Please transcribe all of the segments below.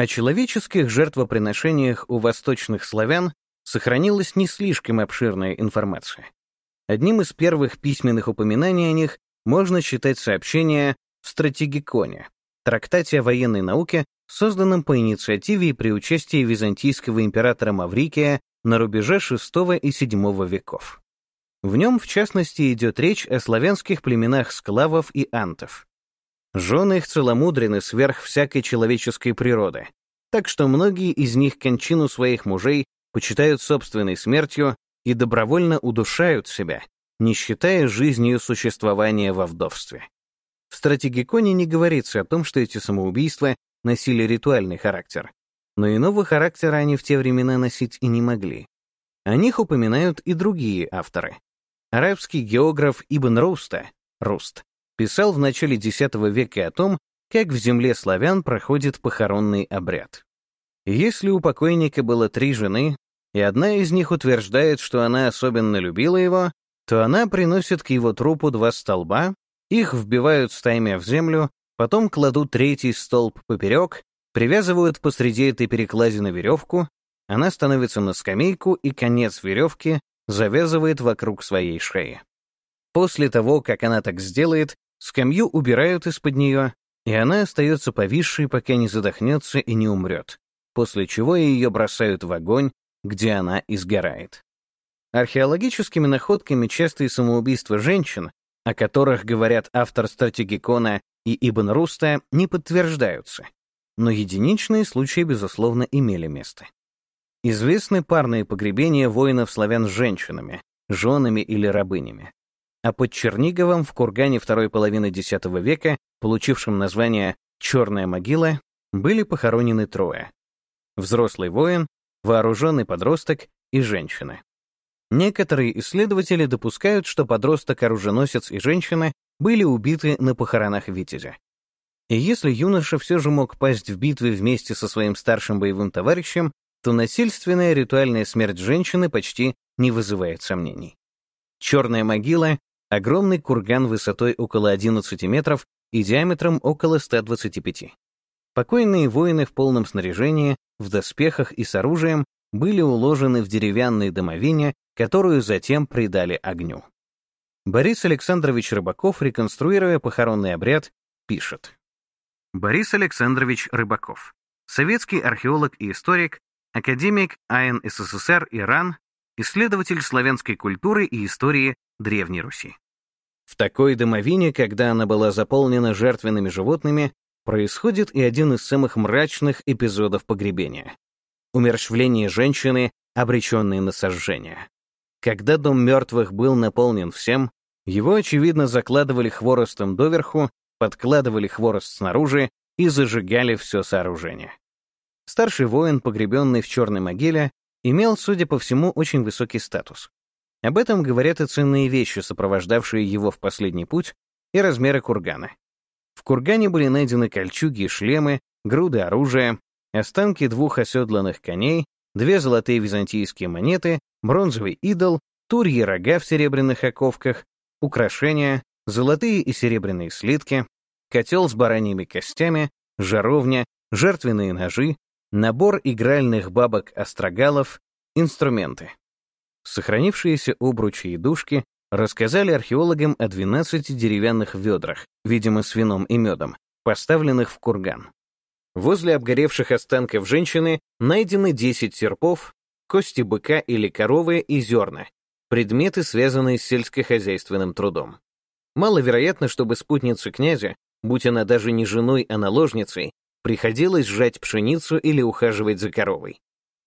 О человеческих жертвоприношениях у восточных славян сохранилась не слишком обширная информация. Одним из первых письменных упоминаний о них можно считать сообщение в «Стратегиконе», трактате о военной науке, созданном по инициативе и при участии византийского императора Маврикия на рубеже VI и VII веков. В нем, в частности, идет речь о славянских племенах склавов и антов. Жены их целомудрены сверх всякой человеческой природы, так что многие из них кончину своих мужей почитают собственной смертью и добровольно удушают себя, не считая жизнью существования во вдовстве. В стратегиконе не говорится о том, что эти самоубийства носили ритуальный характер, но иного характера они в те времена носить и не могли. О них упоминают и другие авторы. Арабский географ Ибн Руста, Руст, писал в начале X века о том, как в земле славян проходит похоронный обряд. Если у покойника было три жены, и одна из них утверждает, что она особенно любила его, то она приносит к его трупу два столба, их вбивают стаймя в землю, потом кладут третий столб поперек, привязывают посреди этой перекладины веревку, она становится на скамейку и конец веревки завязывает вокруг своей шеи. После того, как она так сделает, скамью убирают из-под нее, и она остается повисшей, пока не задохнется и не умрет, после чего ее бросают в огонь, где она изгорает. Археологическими находками частые самоубийства женщин, о которых говорят автор стратегикона и Ибн Руста, не подтверждаются, но единичные случаи, безусловно, имели место. Известны парные погребения воинов-славян с женщинами, женами или рабынями. А под Черниговом в кургане второй половины X века, получившем название «Черная могила», были похоронены трое. Взрослый воин, вооруженный подросток и женщина. Некоторые исследователи допускают, что подросток-оруженосец и женщина были убиты на похоронах Витязя. И если юноша все же мог пасть в битве вместе со своим старшим боевым товарищем, то насильственная ритуальная смерть женщины почти не вызывает сомнений. Черная могила — огромный курган высотой около 11 метров и диаметром около 125. Покойные воины в полном снаряжении, в доспехах и с оружием были уложены в деревянной домовине, которую затем придали огню. Борис Александрович Рыбаков, реконструируя похоронный обряд, пишет. Борис Александрович Рыбаков, советский археолог и историк, академик АН СССР Иран, исследователь славянской культуры и истории Древней Руси. В такой домовине, когда она была заполнена жертвенными животными, происходит и один из самых мрачных эпизодов погребения — умерщвление женщины, обреченной на сожжение. Когда дом мертвых был наполнен всем, его, очевидно, закладывали хворостом доверху, подкладывали хворост снаружи и зажигали все сооружение. Старший воин, погребенный в черной могиле, имел, судя по всему, очень высокий статус. Об этом говорят и ценные вещи, сопровождавшие его в последний путь, и размеры кургана. В кургане были найдены кольчуги и шлемы, груды оружия, останки двух оседланных коней, две золотые византийские монеты, бронзовый идол, турьи рога в серебряных оковках, украшения, золотые и серебряные слитки, котел с бараньими костями, жаровня, жертвенные ножи, набор игральных бабок-острогалов, инструменты. Сохранившиеся обручи и душки рассказали археологам о 12 деревянных ведрах, видимо, с вином и медом, поставленных в курган. Возле обгоревших останков женщины найдены 10 серпов, кости быка или коровы и зерна, предметы, связанные с сельскохозяйственным трудом. Маловероятно, чтобы спутница князя, будь она даже не женой, а наложницей, Приходилось сжать пшеницу или ухаживать за коровой.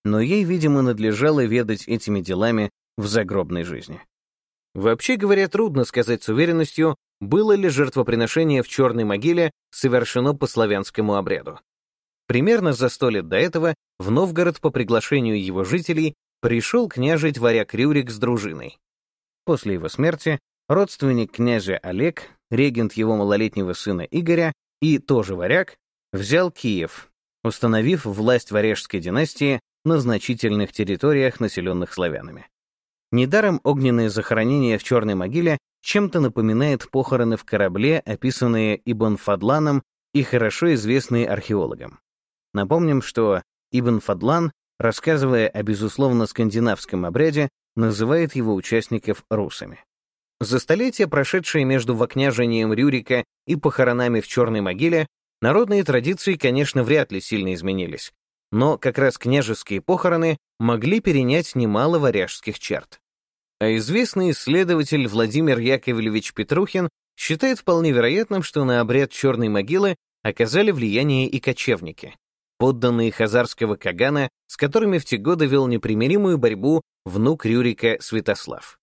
Но ей, видимо, надлежало ведать этими делами в загробной жизни. Вообще говоря, трудно сказать с уверенностью, было ли жертвоприношение в черной могиле совершено по славянскому обряду. Примерно за сто лет до этого в Новгород по приглашению его жителей пришел княжить варяг Рюрик с дружиной. После его смерти родственник князя Олег, регент его малолетнего сына Игоря и тоже варяг, взял Киев, установив власть варяжской династии на значительных территориях, населенных славянами. Недаром огненное захоронение в черной могиле чем-то напоминает похороны в корабле, описанные Ибн Фадланом и хорошо известные археологам. Напомним, что Ибн Фадлан, рассказывая о безусловно скандинавском обряде, называет его участников русами. За столетия, прошедшие между вокняжением Рюрика и похоронами в Черной могиле, народные традиции, конечно, вряд ли сильно изменились, но как раз княжеские похороны могли перенять немало варяжских черт. А известный исследователь Владимир Яковлевич Петрухин считает вполне вероятным, что на обряд Черной могилы оказали влияние и кочевники, подданные хазарского кагана, с которыми в те годы вел непримиримую борьбу внук Рюрика Святослав.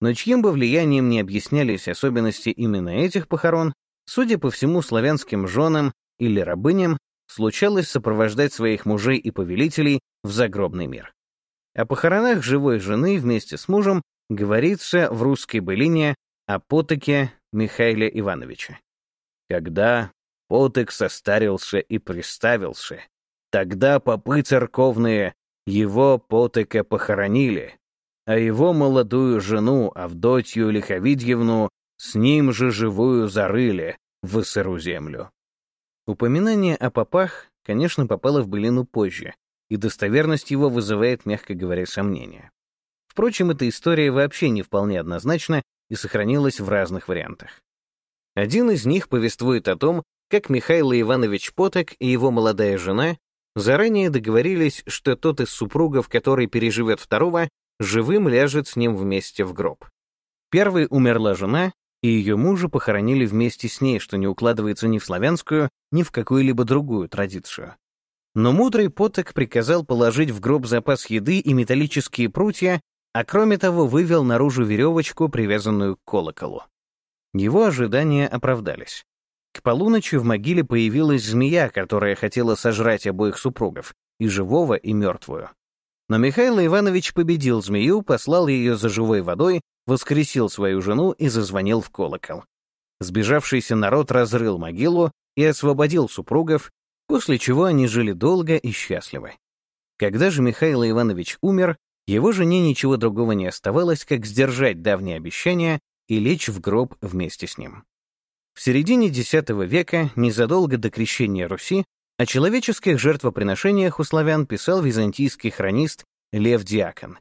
Но чьим бы влиянием не объяснялись особенности именно этих похорон, судя по всему славянским женам или рабыням, случалось сопровождать своих мужей и повелителей в загробный мир. О похоронах живой жены вместе с мужем говорится в русской былине о потоке Михаила Ивановича. Когда поток состарился и приставился, тогда попы церковные его потока похоронили, а его молодую жену Авдотью Лиховидьевну с ним же живую зарыли в сыру землю. Упоминание о попах, конечно, попало в былину позже, и достоверность его вызывает, мягко говоря, сомнения. Впрочем, эта история вообще не вполне однозначна и сохранилась в разных вариантах. Один из них повествует о том, как Михаил Иванович Поток и его молодая жена заранее договорились, что тот из супругов, который переживет второго, живым ляжет с ним вместе в гроб. Первой умерла жена, и ее мужа похоронили вместе с ней, что не укладывается ни в славянскую, ни в какую-либо другую традицию. Но мудрый поток приказал положить в гроб запас еды и металлические прутья, а кроме того вывел наружу веревочку, привязанную к колоколу. Его ожидания оправдались. К полуночи в могиле появилась змея, которая хотела сожрать обоих супругов, и живого, и мертвую. Но Михаил Иванович победил змею, послал ее за живой водой, воскресил свою жену и зазвонил в колокол. Сбежавшийся народ разрыл могилу и освободил супругов, после чего они жили долго и счастливо. Когда же Михаил Иванович умер, его жене ничего другого не оставалось, как сдержать давние обещания и лечь в гроб вместе с ним. В середине X века, незадолго до крещения Руси, о человеческих жертвоприношениях у славян писал византийский хронист Лев Диакон.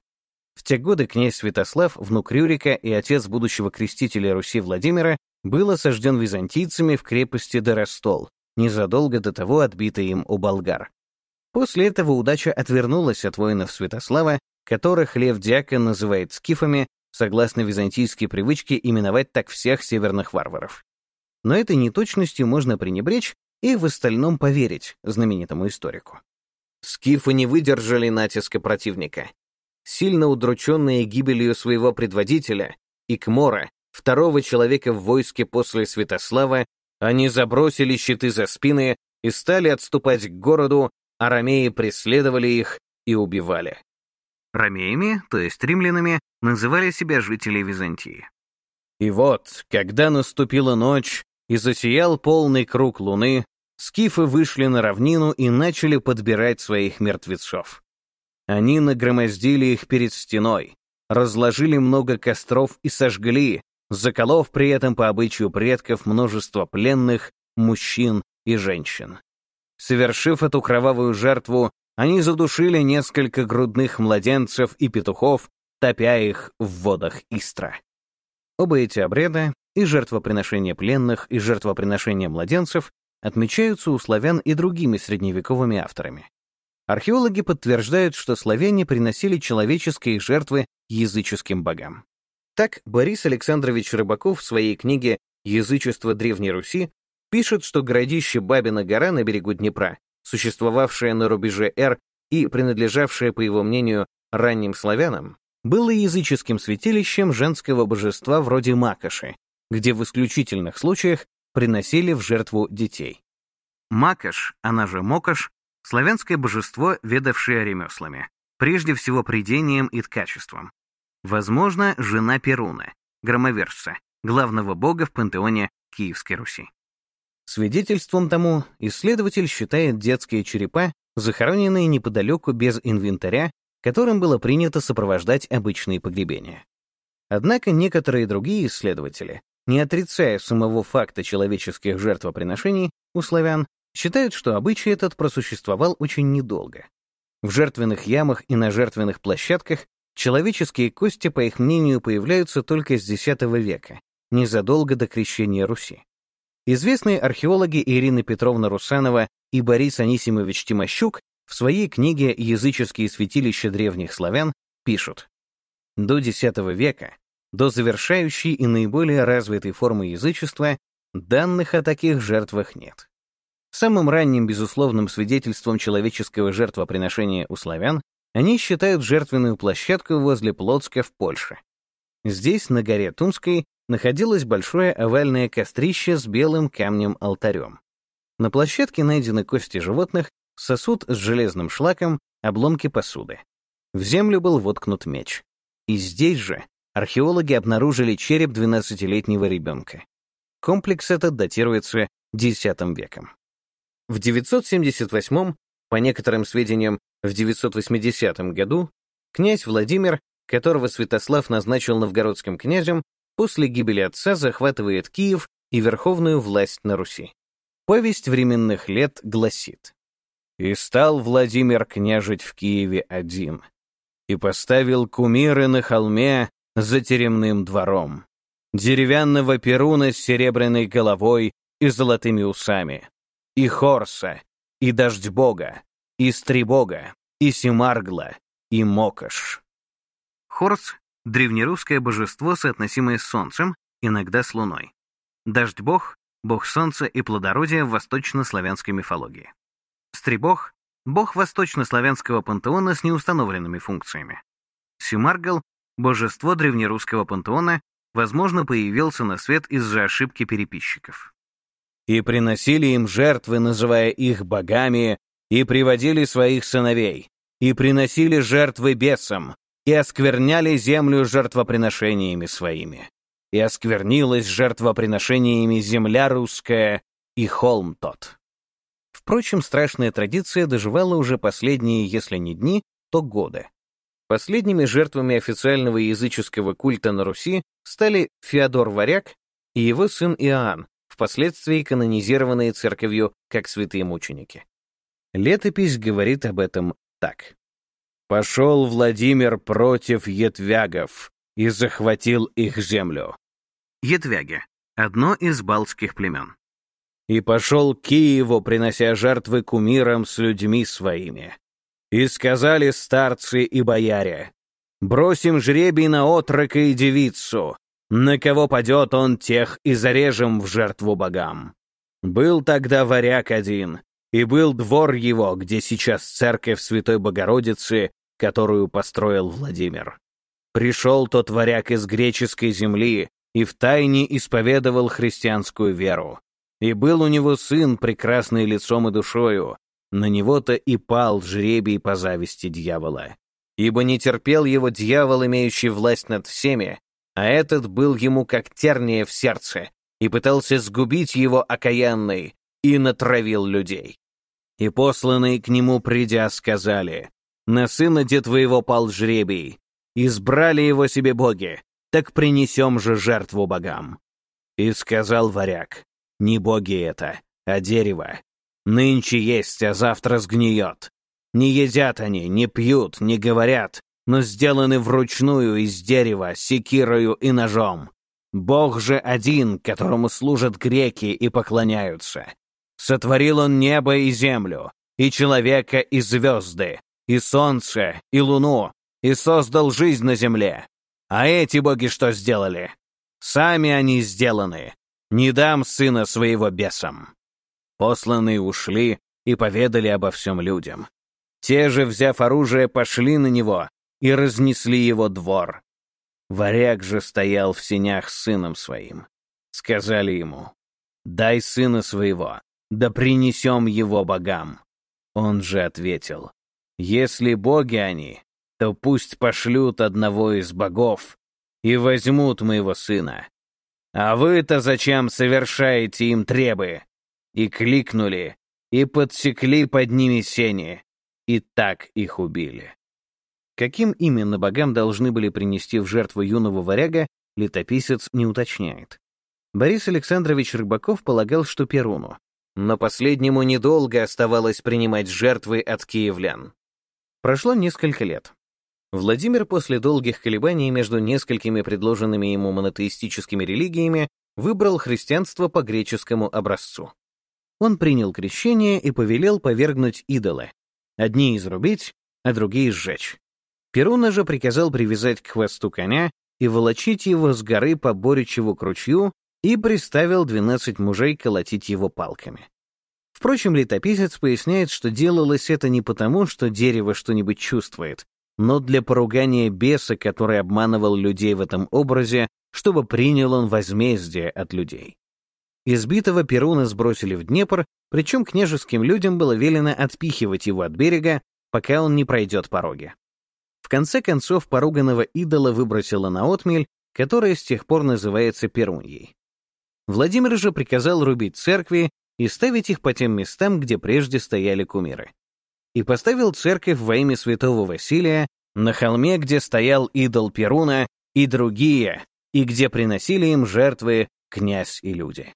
В те годы князь Святослав, внук Рюрика и отец будущего крестителя Руси Владимира, был осажден византийцами в крепости Доростол, незадолго до того отбитой им у болгар. После этого удача отвернулась от воинов Святослава, которых Лев Диакон называет скифами, согласно византийской привычке именовать так всех северных варваров. Но этой неточностью можно пренебречь и в остальном поверить знаменитому историку. Скифы не выдержали натиска противника. Сильно удрученные гибелью своего предводителя, Икмора, второго человека в войске после Святослава, они забросили щиты за спины и стали отступать к городу, а ромеи преследовали их и убивали. Ромеями, то есть римлянами, называли себя жители Византии. И вот, когда наступила ночь и засиял полный круг луны, скифы вышли на равнину и начали подбирать своих мертвецов. Они нагромоздили их перед стеной, разложили много костров и сожгли, заколов при этом по обычаю предков множество пленных, мужчин и женщин. Совершив эту кровавую жертву, они задушили несколько грудных младенцев и петухов, топя их в водах Истра. Оба эти обряда, и жертвоприношение пленных, и жертвоприношение младенцев, отмечаются у славян и другими средневековыми авторами. Археологи подтверждают, что славяне приносили человеческие жертвы языческим богам. Так, Борис Александрович Рыбаков в своей книге «Язычество Древней Руси» пишет, что городище Бабина гора на берегу Днепра, существовавшее на рубеже Р и принадлежавшее, по его мнению, ранним славянам, было языческим святилищем женского божества вроде Макоши, где в исключительных случаях приносили в жертву детей. Макаш, она же Мокаш, славянское божество, ведавшее ремеслами, прежде всего придением и ткачеством. Возможно, жена Перуна, громовержца, главного бога в пантеоне Киевской Руси. Свидетельством тому исследователь считает детские черепа, захороненные неподалеку без инвентаря, которым было принято сопровождать обычные погребения. Однако некоторые другие исследователи, не отрицая самого факта человеческих жертвоприношений у славян, Считают, что обычай этот просуществовал очень недолго. В жертвенных ямах и на жертвенных площадках человеческие кости, по их мнению, появляются только с X века, незадолго до крещения Руси. Известные археологи Ирина Петровна Русанова и Борис Анисимович Тимощук в своей книге «Языческие святилища древних славян» пишут, до X века, до завершающей и наиболее развитой формы язычества, данных о таких жертвах нет. Самым ранним безусловным свидетельством человеческого жертвоприношения у славян они считают жертвенную площадку возле Плотска в Польше. Здесь, на горе Тумской, находилось большое овальное кострище с белым камнем-алтарем. На площадке найдены кости животных, сосуд с железным шлаком, обломки посуды. В землю был воткнут меч. И здесь же археологи обнаружили череп 12-летнего ребенка. Комплекс этот датируется X веком. В 978, по некоторым сведениям, в 980 году, князь Владимир, которого Святослав назначил новгородским князем, после гибели отца захватывает Киев и верховную власть на Руси. Повесть временных лет гласит «И стал Владимир княжить в Киеве один, и поставил кумиры на холме за теремным двором, деревянного перуна с серебряной головой и золотыми усами, и Хорса, и Дождь Бога, и Стрибога, и Симаргла, и Мокош. Хорс — древнерусское божество, соотносимое с Солнцем, иногда с Луной. Дождь-бог — бог Солнца и плодородия в восточнославянской мифологии. Стрибог — бог восточнославянского пантеона с неустановленными функциями. Симаргл — божество древнерусского пантеона, возможно, появился на свет из-за ошибки переписчиков и приносили им жертвы, называя их богами, и приводили своих сыновей, и приносили жертвы бесам, и оскверняли землю жертвоприношениями своими. И осквернилась жертвоприношениями земля русская и холм тот. Впрочем, страшная традиция доживала уже последние, если не дни, то годы. Последними жертвами официального языческого культа на Руси стали Феодор Варяг и его сын Иоанн, впоследствии канонизированные церковью как святые мученики. Летопись говорит об этом так. «Пошел Владимир против етвягов и захватил их землю». Етвяги — одно из балтских племен. «И пошел к Киеву, принося жертвы кумирам с людьми своими. И сказали старцы и бояре, бросим жребий на отрока и девицу, на кого падет он, тех и зарежем в жертву богам. Был тогда варяг один, и был двор его, где сейчас церковь Святой Богородицы, которую построил Владимир. Пришел тот варяг из греческой земли и втайне исповедовал христианскую веру. И был у него сын, прекрасный лицом и душою, на него-то и пал жребий по зависти дьявола. Ибо не терпел его дьявол, имеющий власть над всеми, а этот был ему как терния в сердце и пытался сгубить его окаянный и натравил людей. И посланные к нему, придя, сказали, «На сына де твоего пал жребий, избрали его себе боги, так принесем же жертву богам». И сказал варяг, «Не боги это, а дерево. Нынче есть, а завтра сгниет. Не едят они, не пьют, не говорят, но сделаны вручную из дерева, секирою и ножом. Бог же один, которому служат греки и поклоняются. Сотворил он небо и землю, и человека, и звезды, и солнце, и луну, и создал жизнь на земле. А эти боги что сделали? Сами они сделаны. Не дам сына своего бесам. Посланные ушли и поведали обо всем людям. Те же, взяв оружие, пошли на него и разнесли его двор. Варяг же стоял в сенях с сыном своим. Сказали ему, «Дай сына своего, да принесем его богам». Он же ответил, «Если боги они, то пусть пошлют одного из богов и возьмут моего сына. А вы-то зачем совершаете им требы?» И кликнули, и подсекли под ними сени, и так их убили. Каким именно богам должны были принести в жертву юного варяга, летописец не уточняет. Борис Александрович Рыбаков полагал, что Перуну. но последнему недолго оставалось принимать жертвы от киевлян. Прошло несколько лет. Владимир после долгих колебаний между несколькими предложенными ему монотеистическими религиями выбрал христианство по греческому образцу. Он принял крещение и повелел повергнуть идолы, одни изрубить, а другие сжечь. Перуна же приказал привязать к хвосту коня и волочить его с горы по Боричеву к ручью и приставил двенадцать мужей колотить его палками. Впрочем, летописец поясняет, что делалось это не потому, что дерево что-нибудь чувствует, но для поругания беса, который обманывал людей в этом образе, чтобы принял он возмездие от людей. Избитого Перуна сбросили в Днепр, причем княжеским людям было велено отпихивать его от берега, пока он не пройдет пороги. Конце концов, поруганного идола выбросило на отмель, которая с тех пор называется Перуньей. Владимир же приказал рубить церкви и ставить их по тем местам, где прежде стояли кумиры. И поставил церковь во имя святого Василия на холме, где стоял идол Перуна, и другие, и где приносили им жертвы князь и люди.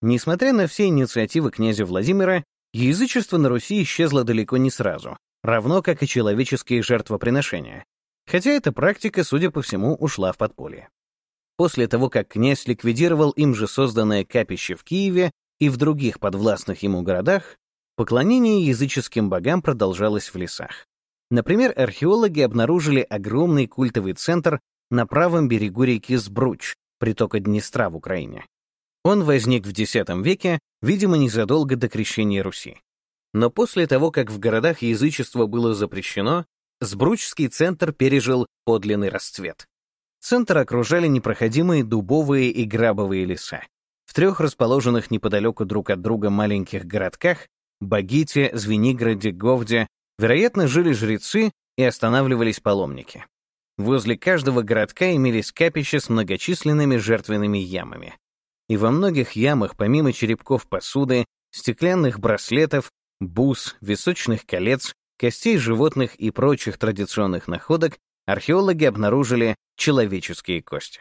Несмотря на все инициативы князя Владимира, язычество на Руси исчезло далеко не сразу, равно как и человеческие жертвоприношения, хотя эта практика, судя по всему, ушла в подполье. После того, как князь ликвидировал им же созданное капище в Киеве и в других подвластных ему городах, поклонение языческим богам продолжалось в лесах. Например, археологи обнаружили огромный культовый центр на правом берегу реки Сбруч, притока Днестра в Украине. Он возник в X веке, видимо, незадолго до крещения Руси. Но после того, как в городах язычество было запрещено, Сбручский центр пережил подлинный расцвет. Центр окружали непроходимые дубовые и грабовые леса. В трех расположенных неподалеку друг от друга маленьких городках — Багите, Звениграде, Говде — вероятно, жили жрецы и останавливались паломники. Возле каждого городка имелись капища с многочисленными жертвенными ямами. И во многих ямах, помимо черепков посуды, стеклянных браслетов, бус, височных колец, костей животных и прочих традиционных находок, археологи обнаружили человеческие кости.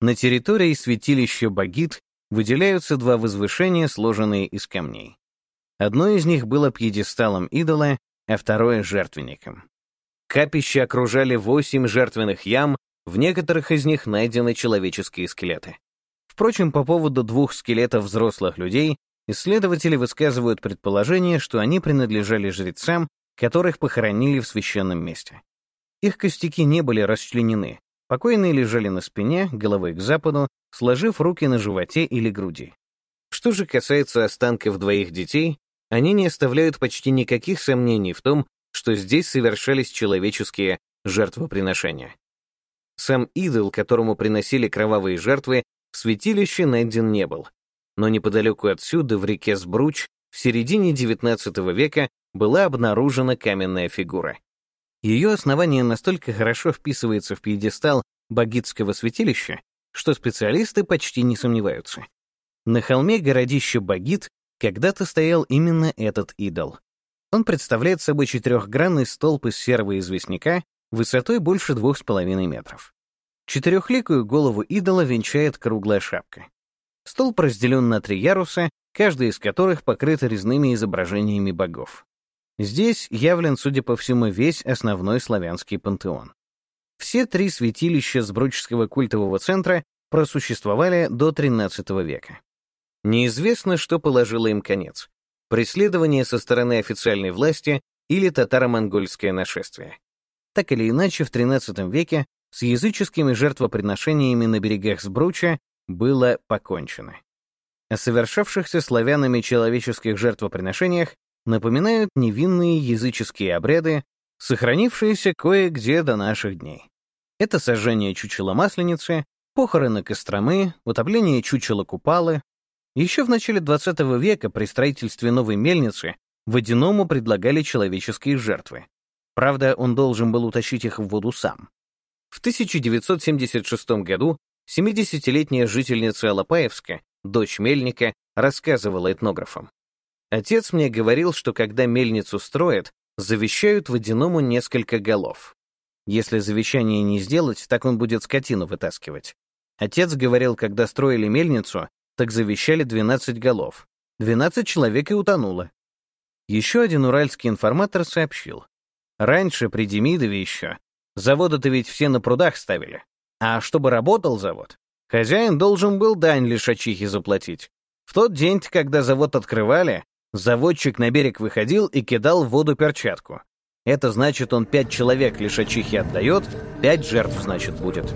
На территории святилища Багит выделяются два возвышения, сложенные из камней. Одно из них было пьедесталом идола, а второе — жертвенником. Капища окружали восемь жертвенных ям, в некоторых из них найдены человеческие скелеты. Впрочем, по поводу двух скелетов взрослых людей исследователи высказывают предположение, что они принадлежали жрецам, которых похоронили в священном месте. Их костяки не были расчленены. Покойные лежали на спине, головой к западу, сложив руки на животе или груди. Что же касается останков двоих детей, они не оставляют почти никаких сомнений в том, что здесь совершались человеческие жертвоприношения. Сам идол, которому приносили кровавые жертвы, в святилище найден не был. Но неподалеку отсюда, в реке Сбруч, в середине XIX века была обнаружена каменная фигура. Ее основание настолько хорошо вписывается в пьедестал Багитского святилища, что специалисты почти не сомневаются. На холме городища Багит когда-то стоял именно этот идол. Он представляет собой четырехгранный столб из серого известняка высотой больше двух с половиной метров. Четырехликую голову идола венчает круглая шапка. Столб разделен на три яруса, каждый из которых покрыт резными изображениями богов. Здесь явлен, судя по всему, весь основной славянский пантеон. Все три святилища Сбручского культового центра просуществовали до XIII века. Неизвестно, что положило им конец — преследование со стороны официальной власти или татаро-монгольское нашествие. Так или иначе, в XIII веке с языческими жертвоприношениями на берегах Сбруча было покончено. О совершавшихся славянами человеческих жертвоприношениях напоминают невинные языческие обряды, сохранившиеся кое-где до наших дней. Это сожжение чучела Масленицы, похороны Костромы, утопление чучела Купалы. Еще в начале XX века при строительстве новой мельницы водяному предлагали человеческие жертвы. Правда, он должен был утащить их в воду сам. В 1976 году 70-летняя жительница Алапаевска, дочь мельника, рассказывала этнографам. Отец мне говорил, что когда мельницу строят, завещают водяному несколько голов. Если завещание не сделать, так он будет скотину вытаскивать. Отец говорил, когда строили мельницу, так завещали 12 голов. 12 человек и утонуло. Еще один уральский информатор сообщил. Раньше, при Демидове еще, заводы-то ведь все на прудах ставили. А чтобы работал завод, хозяин должен был дань лишачихе заплатить. В тот день, когда завод открывали, заводчик на берег выходил и кидал в воду перчатку. Это значит, он пять человек лишачихе отдает, пять жертв, значит, будет.